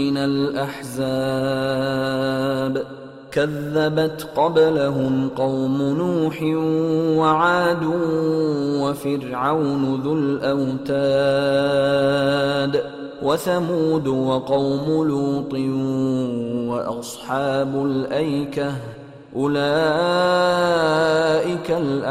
من الأحزاب. كذبت قبلهم قوم نوح وعاد وفرعون ذو الأوتاد وثمود وقوم لوط وأصحاب الأيكة. أولئك الأحزاب.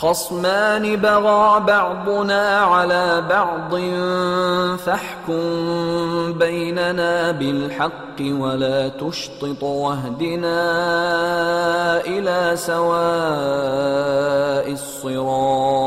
خصمان بغى بعضنا على بعض فاحكم بيننا بالحق ولا تشطط واهدنا إلى سواء الصراط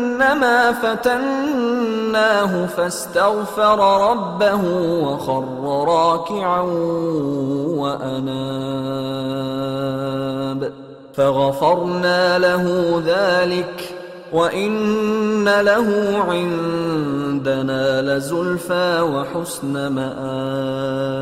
أنما فتناه فاستغفر ربه وخر راكعا وأناب. فغفرنا له ذلك وإن له عندنا لزلفى وحسن مآب.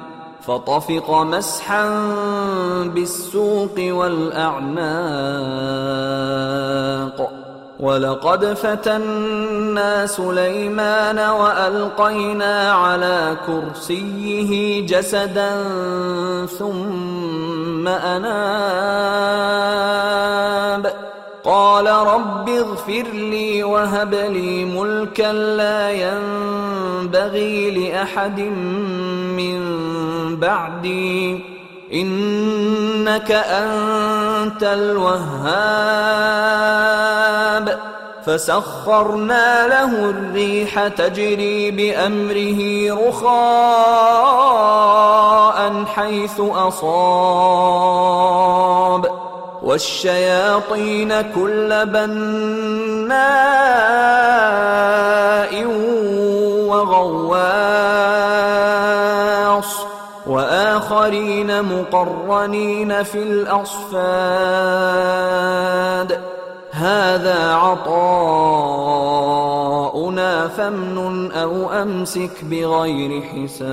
فطفق مسحا بالسوق والأعناق. ولقد فتنا سليمان وألقينا على كرسيه جسدا ثم أناب. قال رب اغفر لي وهب لي ملكا لا ينبغي لأحد من بعدي إنك أنت الوهاب. فسخرنا له الريح تجري بأمره رخاء حيث أصاب. والشياطين كل بناء مقرنين في الأصفاد. هذا عطاؤنا فامنن أو أمسك بغير حساب.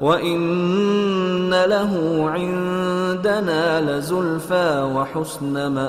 وإن له عندنا لزلفى وحسن مآب.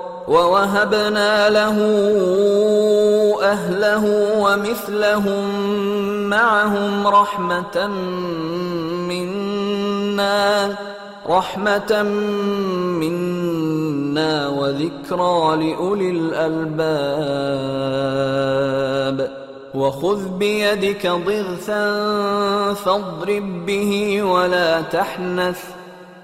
ووهبنا له أهله ومثلهم معهم رحمة منا رحمة منا وذكرى لأولي الألباب. وخذ بيدك ضغثا فاضرب به ولا تحنث.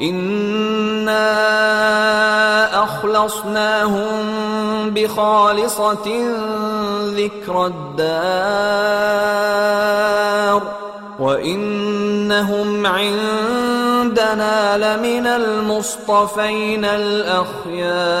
انا اخلصناهم بخالصه ذكر الدار وانهم عندنا لمن المصطفين الاخيار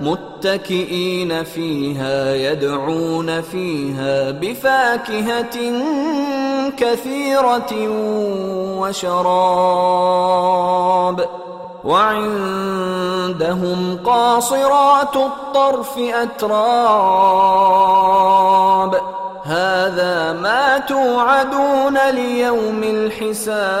متكئين فيها يدعون فيها بفاكهة كثيرة وشراب. وعندهم قاصرات الطرف أتراب. هذا ما توعدون ليوم الحساب.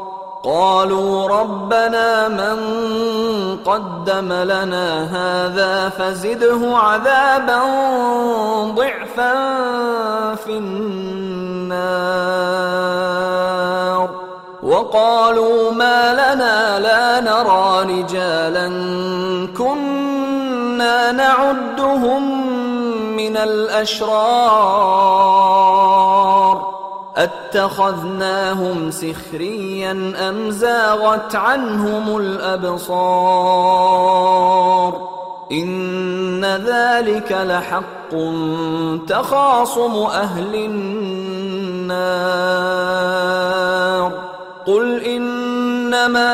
قالوا ربنا من قدم لنا هذا فزده عذابا ضعفا في النار. وقالوا ما لنا لا نرى رجالا كنا نعدهم من الأشرار. اتخذناهم سخريا أم زاغت عنهم الأبصار؟ إن ذلك لحق تخاصم أهل النار. قل إنما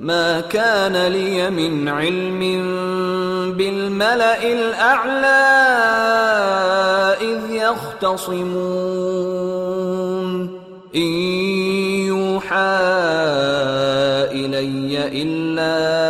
ما كان لي من علم بالملأ الأعلى إذ يختصمون. إن يوحى إلي إلا